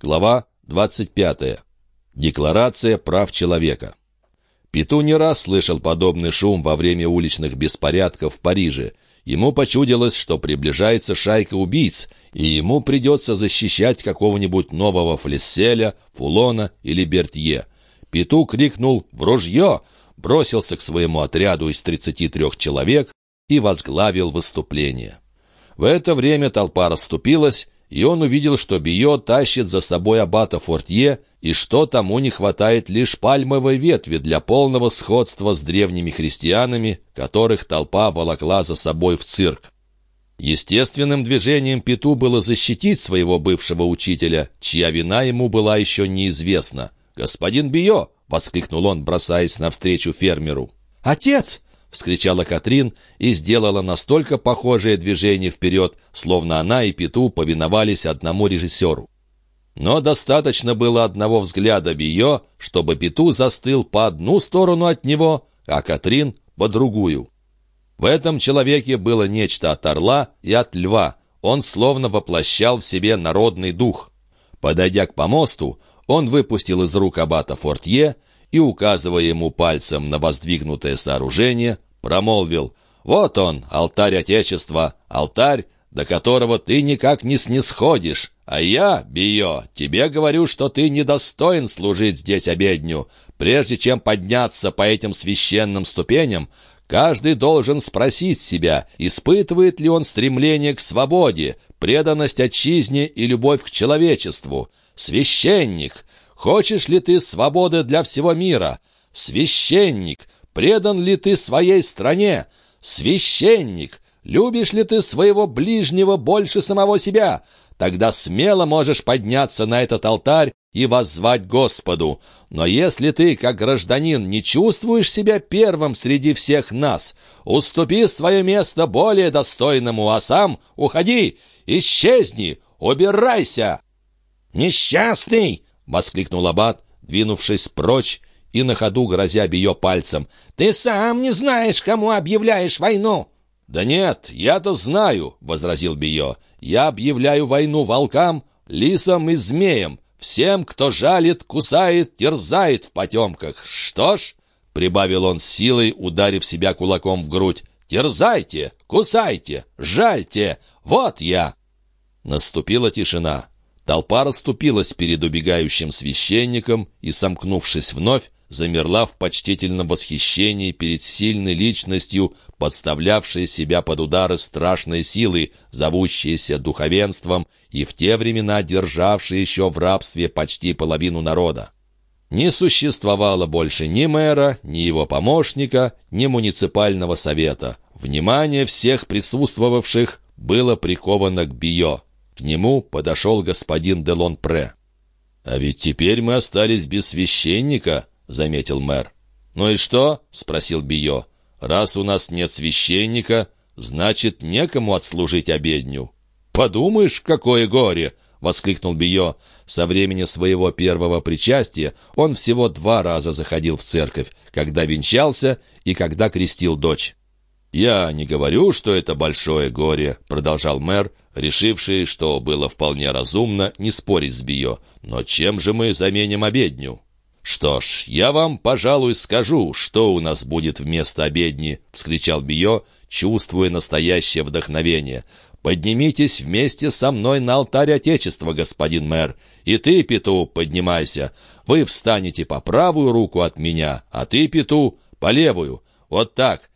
Глава 25. Декларация прав человека. Пету не раз слышал подобный шум во время уличных беспорядков в Париже. Ему почудилось, что приближается шайка убийц, и ему придется защищать какого-нибудь нового Флесселя, Фулона или Бертье. Пету крикнул «В ружье!», бросился к своему отряду из 33 человек и возглавил выступление. В это время толпа расступилась, и он увидел, что Био тащит за собой аббата Фортье, и что тому не хватает лишь пальмовой ветви для полного сходства с древними христианами, которых толпа волокла за собой в цирк. Естественным движением Пету было защитить своего бывшего учителя, чья вина ему была еще неизвестна. «Господин Био!» — воскликнул он, бросаясь навстречу фермеру. «Отец!» — вскричала Катрин и сделала настолько похожее движение вперед, словно она и Пету повиновались одному режиссеру. Но достаточно было одного взгляда Био, чтобы Пету застыл по одну сторону от него, а Катрин — по другую. В этом человеке было нечто от орла и от льва. Он словно воплощал в себе народный дух. Подойдя к помосту, он выпустил из рук аббата Фортье и, указывая ему пальцем на воздвигнутое сооружение, промолвил «Вот он, алтарь Отечества, алтарь, до которого ты никак не снисходишь, а я, Био, тебе говорю, что ты недостоин служить здесь обедню. Прежде чем подняться по этим священным ступеням, каждый должен спросить себя, испытывает ли он стремление к свободе, преданность отчизне и любовь к человечеству. Священник, Хочешь ли ты свободы для всего мира? Священник, предан ли ты своей стране? Священник, любишь ли ты своего ближнего больше самого себя? Тогда смело можешь подняться на этот алтарь и воззвать Господу. Но если ты, как гражданин, не чувствуешь себя первым среди всех нас, уступи свое место более достойному, а сам уходи, исчезни, убирайся!» «Несчастный!» — воскликнул Аббат, двинувшись прочь и на ходу грозя Био пальцем. «Ты сам не знаешь, кому объявляешь войну!» «Да нет, я-то знаю», — возразил Био. «Я объявляю войну волкам, лисам и змеям, всем, кто жалит, кусает, терзает в потемках. Что ж...» — прибавил он силой, ударив себя кулаком в грудь. «Терзайте, кусайте, жальте! Вот я!» Наступила тишина. Толпа расступилась перед убегающим священником и, сомкнувшись вновь, замерла в почтительном восхищении перед сильной личностью, подставлявшей себя под удары страшной силы, зовущейся духовенством и в те времена державшей еще в рабстве почти половину народа. Не существовало больше ни мэра, ни его помощника, ни муниципального совета. Внимание всех присутствовавших было приковано к Био. К нему подошел господин де Лонпре. «А ведь теперь мы остались без священника», — заметил мэр. «Ну и что?» — спросил Био. «Раз у нас нет священника, значит, некому отслужить обедню». «Подумаешь, какое горе!» — воскликнул Био. Со времени своего первого причастия он всего два раза заходил в церковь, когда венчался и когда крестил дочь. «Я не говорю, что это большое горе», — продолжал мэр, решивший, что было вполне разумно не спорить с Био. «Но чем же мы заменим обедню?» «Что ж, я вам, пожалуй, скажу, что у нас будет вместо обедни», — вскричал Био, чувствуя настоящее вдохновение. «Поднимитесь вместе со мной на алтарь Отечества, господин мэр. И ты, Пету, поднимайся. Вы встанете по правую руку от меня, а ты, Пету, по левую. Вот так.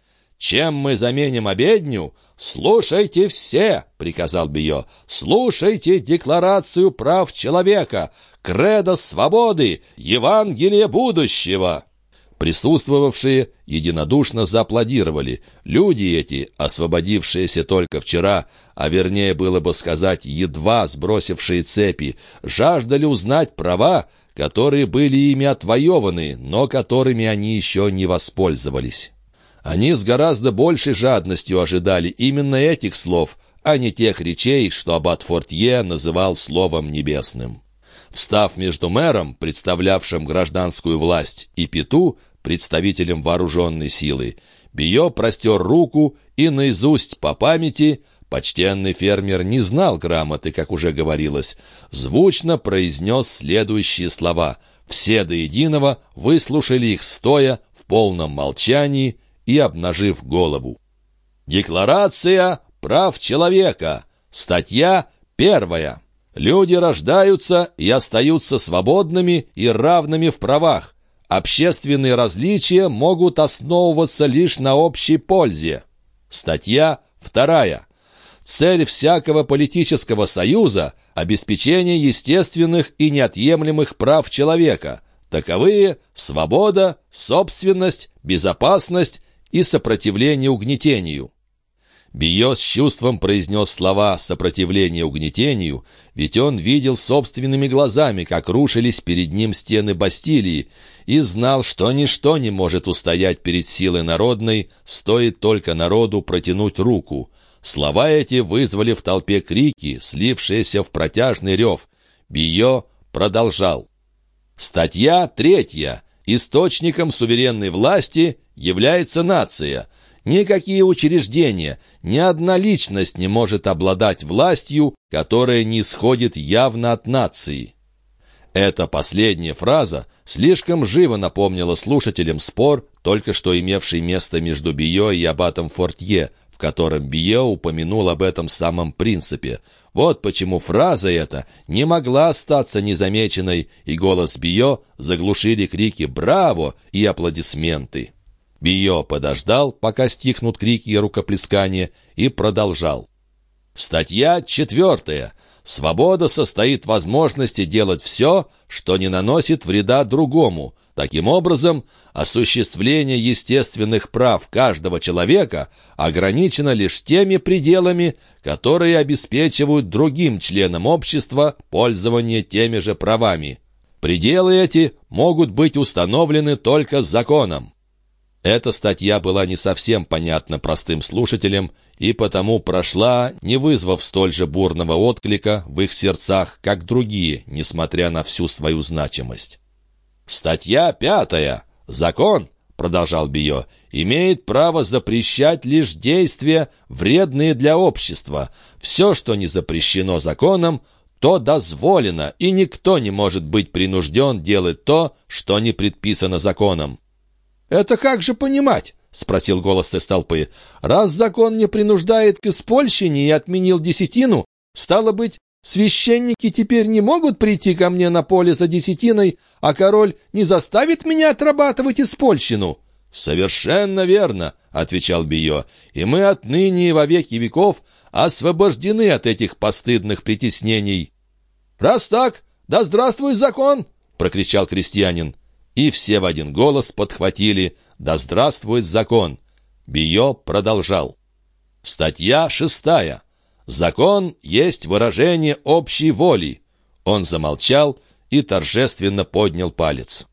Чем мы заменим обедню? Слушайте все, — приказал Био, — слушайте декларацию прав человека, кредо свободы, Евангелие будущего. Присутствовавшие единодушно зааплодировали. Люди эти, освободившиеся только вчера, а вернее было бы сказать, едва сбросившие цепи, жаждали узнать права, которые были ими отвоеваны, но которыми они еще не воспользовались. Они с гораздо большей жадностью ожидали именно этих слов, а не тех речей, что аббат Фортье называл словом небесным. Встав между мэром, представлявшим гражданскую власть, и Пету, представителем вооруженной силы, Био простер руку и наизусть по памяти почтенный фермер не знал грамоты, как уже говорилось, звучно произнес следующие слова. Все до единого выслушали их стоя, в полном молчании и обнажив голову. Декларация прав человека. Статья первая. Люди рождаются и остаются свободными и равными в правах. Общественные различия могут основываться лишь на общей пользе. Статья вторая. Цель всякого политического союза – обеспечение естественных и неотъемлемых прав человека. Таковые – свобода, собственность, безопасность и сопротивление угнетению. Био с чувством произнес слова сопротивления угнетению, ведь он видел собственными глазами, как рушились перед ним стены Бастилии, и знал, что ничто не может устоять перед силой народной, стоит только народу протянуть руку. Слова эти вызвали в толпе крики, слившиеся в протяжный рев. Био продолжал. Статья третья. Источником суверенной власти является нация – Никакие учреждения, ни одна личность не может обладать властью, которая не исходит явно от нации. Эта последняя фраза слишком живо напомнила слушателям спор, только что имевший место между Био и аббатом Фортье, котором Био упомянул об этом самом принципе. Вот почему фраза эта не могла остаться незамеченной, и голос Био заглушили крики «Браво!» и аплодисменты. Био подождал, пока стихнут крики и рукоплескания, и продолжал. Статья четвертая. Свобода состоит в возможности делать все, что не наносит вреда другому. Таким образом, осуществление естественных прав каждого человека ограничено лишь теми пределами, которые обеспечивают другим членам общества пользование теми же правами. Пределы эти могут быть установлены только законом. Эта статья была не совсем понятна простым слушателям и потому прошла, не вызвав столь же бурного отклика в их сердцах, как другие, несмотря на всю свою значимость. «Статья пятая. Закон, — продолжал Био, — имеет право запрещать лишь действия, вредные для общества. Все, что не запрещено законом, то дозволено, и никто не может быть принужден делать то, что не предписано законом. «Это как же понимать?» — спросил голос из толпы. «Раз закон не принуждает к испольщине и отменил десятину, стало быть, священники теперь не могут прийти ко мне на поле за десятиной, а король не заставит меня отрабатывать испольщину?» «Совершенно верно», — отвечал Био, «и мы отныне и во веки веков освобождены от этих постыдных притеснений». «Раз так, да здравствуй закон!» — прокричал крестьянин. И все в один голос подхватили «Да здравствует закон!» Био продолжал. Статья шестая. Закон есть выражение общей воли. Он замолчал и торжественно поднял палец.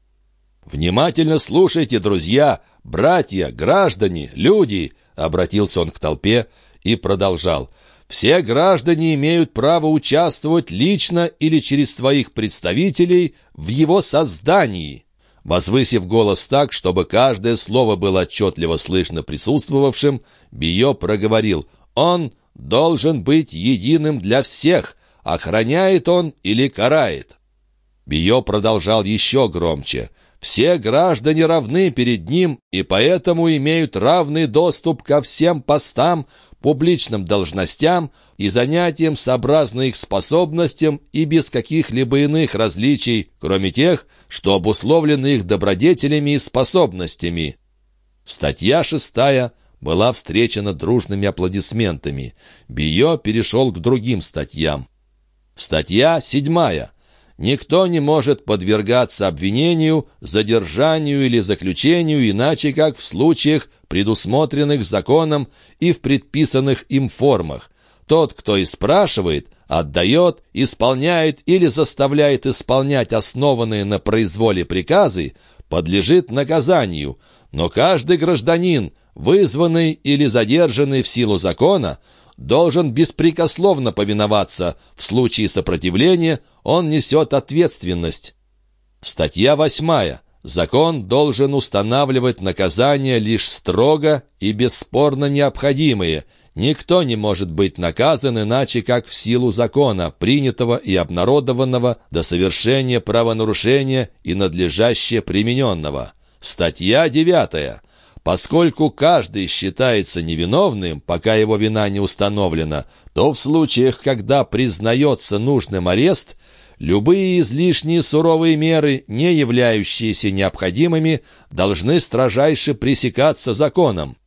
«Внимательно слушайте, друзья, братья, граждане, люди!» Обратился он к толпе и продолжал. «Все граждане имеют право участвовать лично или через своих представителей в его создании». Возвысив голос так, чтобы каждое слово было отчетливо слышно присутствовавшим, Био проговорил «Он должен быть единым для всех, охраняет он или карает». Био продолжал еще громче «Все граждане равны перед ним и поэтому имеют равный доступ ко всем постам, публичным должностям и занятиям сообразно их способностям и без каких-либо иных различий, кроме тех, что обусловлены их добродетелями и способностями. Статья шестая была встречена дружными аплодисментами. Био перешел к другим статьям. Статья седьмая. Никто не может подвергаться обвинению, задержанию или заключению иначе, как в случаях, предусмотренных законом и в предписанных им формах. Тот, кто и спрашивает, отдает, исполняет или заставляет исполнять основанные на произволе приказы, подлежит наказанию, но каждый гражданин, вызванный или задержанный в силу закона, должен беспрекословно повиноваться. В случае сопротивления он несет ответственность. Статья восьмая. Закон должен устанавливать наказания лишь строго и бесспорно необходимые – Никто не может быть наказан иначе, как в силу закона, принятого и обнародованного до совершения правонарушения и надлежаще примененного. Статья 9. Поскольку каждый считается невиновным, пока его вина не установлена, то в случаях, когда признается нужным арест, любые излишние суровые меры, не являющиеся необходимыми, должны строжайше пресекаться законом.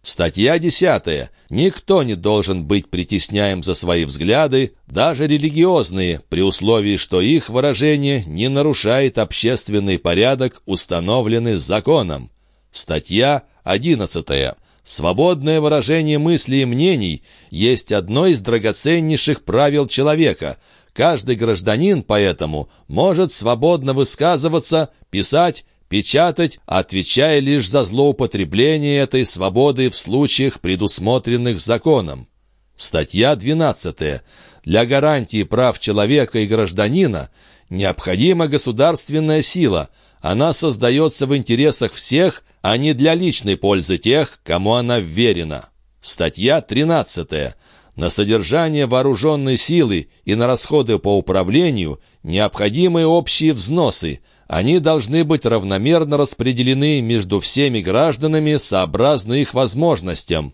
Статья 10. Никто не должен быть притесняем за свои взгляды, даже религиозные, при условии, что их выражение не нарушает общественный порядок, установленный законом. Статья 11. Свободное выражение мыслей и мнений есть одно из драгоценнейших правил человека. Каждый гражданин поэтому может свободно высказываться, писать, печатать, отвечая лишь за злоупотребление этой свободы в случаях, предусмотренных законом. Статья 12. Для гарантии прав человека и гражданина необходима государственная сила. Она создается в интересах всех а не для личной пользы тех, кому она вверена. Статья 13. На содержание вооруженной силы и на расходы по управлению необходимы общие взносы. Они должны быть равномерно распределены между всеми гражданами сообразно их возможностям.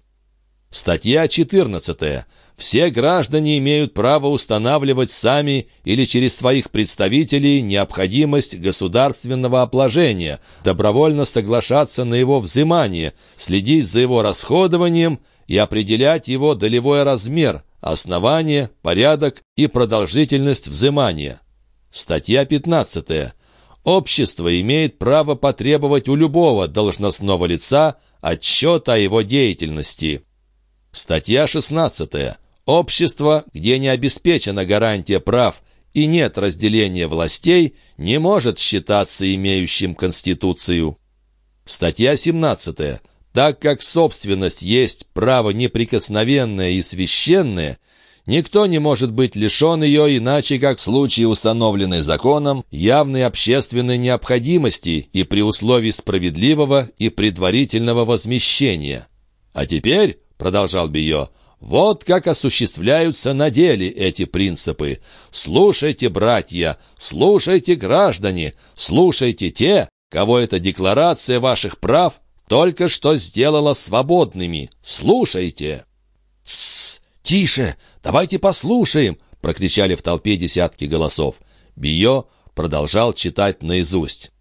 Статья 14. Все граждане имеют право устанавливать сами или через своих представителей необходимость государственного обложения, добровольно соглашаться на его взимание, следить за его расходованием и определять его долевой размер, основание, порядок и продолжительность взимания. Статья 15. Общество имеет право потребовать у любого должностного лица отчета о его деятельности. Статья 16. Общество, где не обеспечена гарантия прав и нет разделения властей, не может считаться имеющим Конституцию. Статья 17. Так как собственность есть право неприкосновенное и священное, никто не может быть лишен ее иначе, как в случае, установленной законом, явной общественной необходимости и при условии справедливого и предварительного возмещения. А теперь продолжал Био, вот как осуществляются на деле эти принципы. Слушайте, братья, слушайте, граждане, слушайте те, кого эта декларация ваших прав только что сделала свободными. Слушайте. «Тссс! Тише! Давайте послушаем!» — прокричали в толпе десятки голосов. Био продолжал читать наизусть.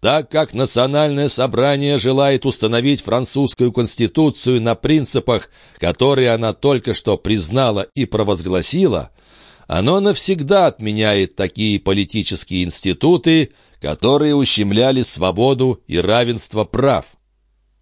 Так как Национальное собрание желает установить французскую конституцию на принципах, которые она только что признала и провозгласила, оно навсегда отменяет такие политические институты, которые ущемляли свободу и равенство прав.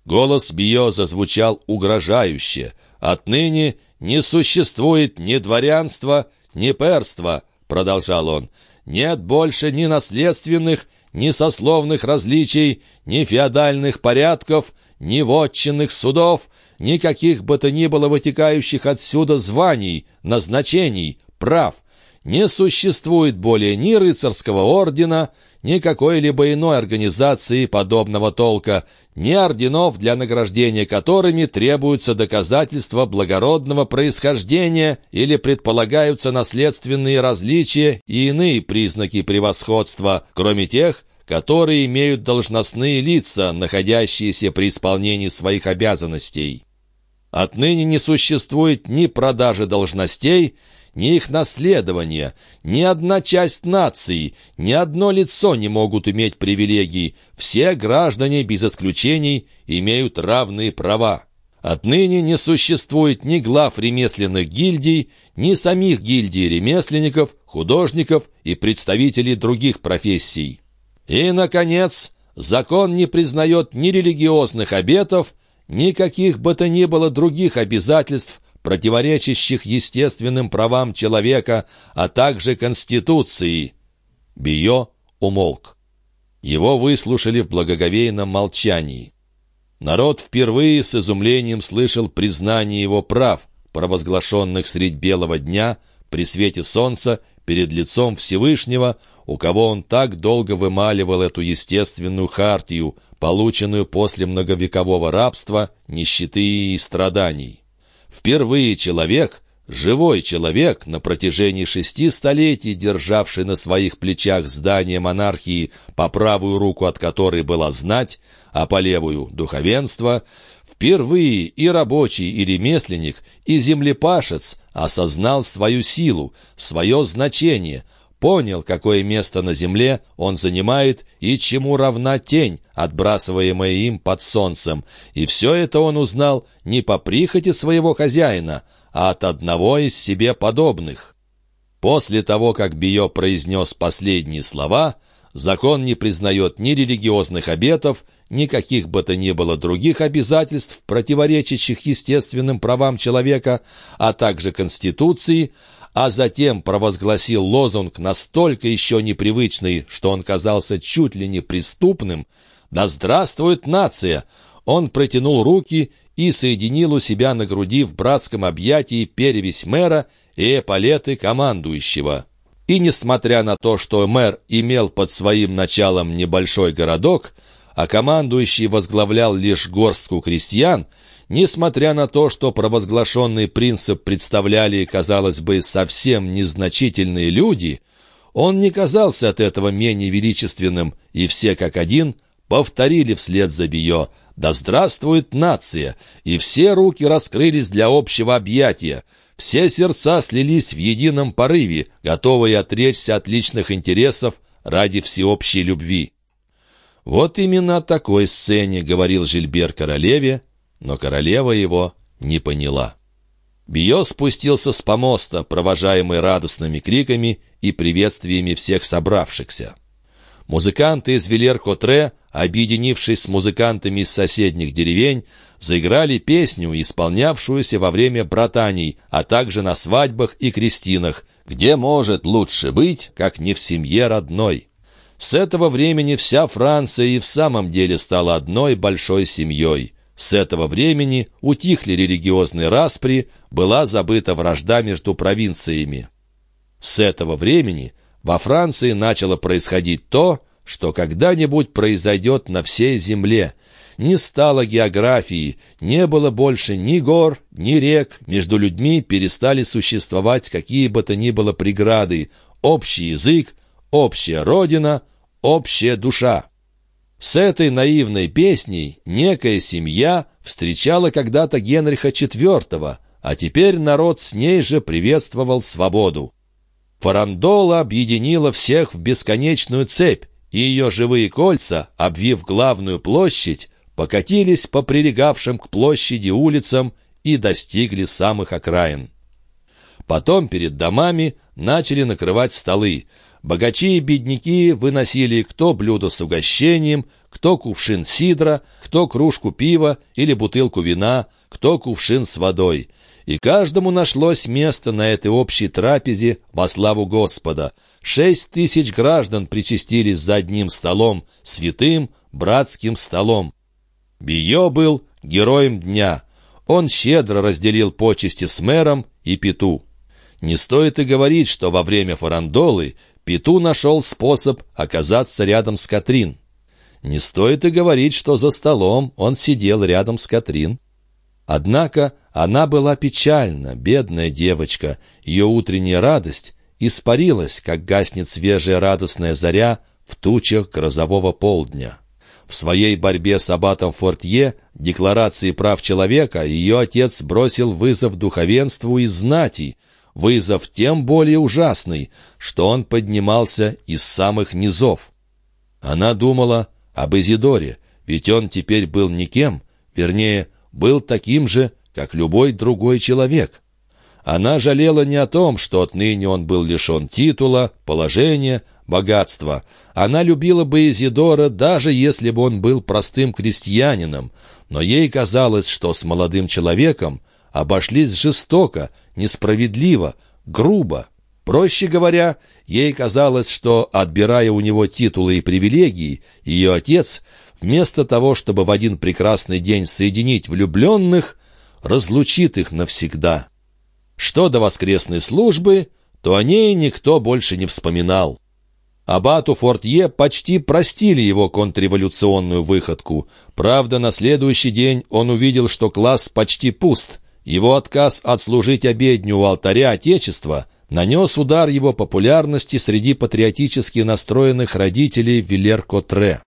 Голос Био зазвучал угрожающе. «Отныне не существует ни дворянства, ни перства», — продолжал он. «Нет больше ни наследственных, ни сословных различий, ни феодальных порядков, ни вотчинных судов, никаких бы то ни было вытекающих отсюда званий, назначений, прав. Не существует более ни рыцарского ордена, ни какой-либо иной организации подобного толка, ни орденов, для награждения которыми требуются доказательства благородного происхождения или предполагаются наследственные различия и иные признаки превосходства, кроме тех, которые имеют должностные лица, находящиеся при исполнении своих обязанностей. Отныне не существует ни продажи должностей, ни их наследования, ни одна часть нации, ни одно лицо не могут иметь привилегий. Все граждане, без исключений, имеют равные права. Отныне не существует ни глав ремесленных гильдий, ни самих гильдий ремесленников, художников и представителей других профессий. И, наконец, закон не признает ни религиозных обетов, ни каких бы то ни было других обязательств, противоречащих естественным правам человека, а также Конституции. Био умолк. Его выслушали в благоговейном молчании. Народ впервые с изумлением слышал признание его прав, провозглашенных средь белого дня, при свете солнца, перед лицом Всевышнего, у кого он так долго вымаливал эту естественную хартию, полученную после многовекового рабства, нищеты и страданий. Впервые человек, живой человек, на протяжении шести столетий державший на своих плечах здание монархии, по правую руку от которой была знать, а по левую — духовенство, впервые и рабочий, и ремесленник, и землепашец осознал свою силу, свое значение, понял, какое место на земле он занимает и чему равна тень, отбрасываемая им под солнцем. И все это он узнал не по прихоти своего хозяина, а от одного из себе подобных. После того, как Био произнес последние слова, закон не признает ни религиозных обетов, никаких бы то ни было других обязательств, противоречащих естественным правам человека, а также Конституции, а затем провозгласил лозунг настолько еще непривычный, что он казался чуть ли не преступным «Да здравствует нация!» Он протянул руки и соединил у себя на груди в братском объятии перевесь мэра и эполеты командующего. И несмотря на то, что мэр имел под своим началом небольшой городок, а командующий возглавлял лишь горстку крестьян, несмотря на то, что провозглашенный принцип представляли, казалось бы, совсем незначительные люди, он не казался от этого менее величественным, и все как один повторили вслед за Био «Да здравствует нация!» и все руки раскрылись для общего объятия. Все сердца слились в едином порыве, готовые отречься от личных интересов ради всеобщей любви. Вот именно о такой сцене говорил Жильбер королеве, но королева его не поняла. Био спустился с помоста, провожаемый радостными криками и приветствиями всех собравшихся. Музыканты из Вилер-Котре, объединившись с музыкантами из соседних деревень, заиграли песню, исполнявшуюся во время братаний, а также на свадьбах и крестинах, где может лучше быть, как не в семье родной. С этого времени вся Франция и в самом деле стала одной большой семьей. С этого времени утихли религиозные распри, была забыта вражда между провинциями. С этого времени во Франции начало происходить то, что когда-нибудь произойдет на всей земле. Не стало географии, не было больше ни гор, ни рек, между людьми перестали существовать какие бы то ни было преграды, общий язык, общая родина — общая душа. С этой наивной песней некая семья встречала когда-то Генриха IV, а теперь народ с ней же приветствовал свободу. Фарандола объединила всех в бесконечную цепь, и ее живые кольца, обвив главную площадь, покатились по прилегавшим к площади улицам и достигли самых окраин. Потом перед домами начали накрывать столы. Богачи и бедняки выносили кто блюдо с угощением, кто кувшин сидра, кто кружку пива или бутылку вина, кто кувшин с водой. И каждому нашлось место на этой общей трапезе во славу Господа. Шесть тысяч граждан причастились за одним столом, святым братским столом. Био был героем дня. Он щедро разделил почести с мэром и Пету. Не стоит и говорить, что во время фарандолы Пету нашел способ оказаться рядом с Катрин. Не стоит и говорить, что за столом он сидел рядом с Катрин. Однако она была печальна, бедная девочка. Ее утренняя радость испарилась, как гаснет свежая радостная заря в тучах грозового полдня. В своей борьбе с аббатом Фортье, декларации прав человека, ее отец бросил вызов духовенству и знати — вызов тем более ужасный, что он поднимался из самых низов. Она думала об Изидоре, ведь он теперь был никем, вернее, был таким же, как любой другой человек. Она жалела не о том, что отныне он был лишен титула, положения, богатства. Она любила бы Изидора, даже если бы он был простым крестьянином, но ей казалось, что с молодым человеком обошлись жестоко, несправедливо, грубо. Проще говоря, ей казалось, что, отбирая у него титулы и привилегии, ее отец, вместо того, чтобы в один прекрасный день соединить влюбленных, разлучит их навсегда. Что до воскресной службы, то о ней никто больше не вспоминал. Абату Фортье почти простили его контрреволюционную выходку. Правда, на следующий день он увидел, что класс почти пуст, Его отказ отслужить обедню у алтаря Отечества нанес удар его популярности среди патриотически настроенных родителей Вилер-Котре.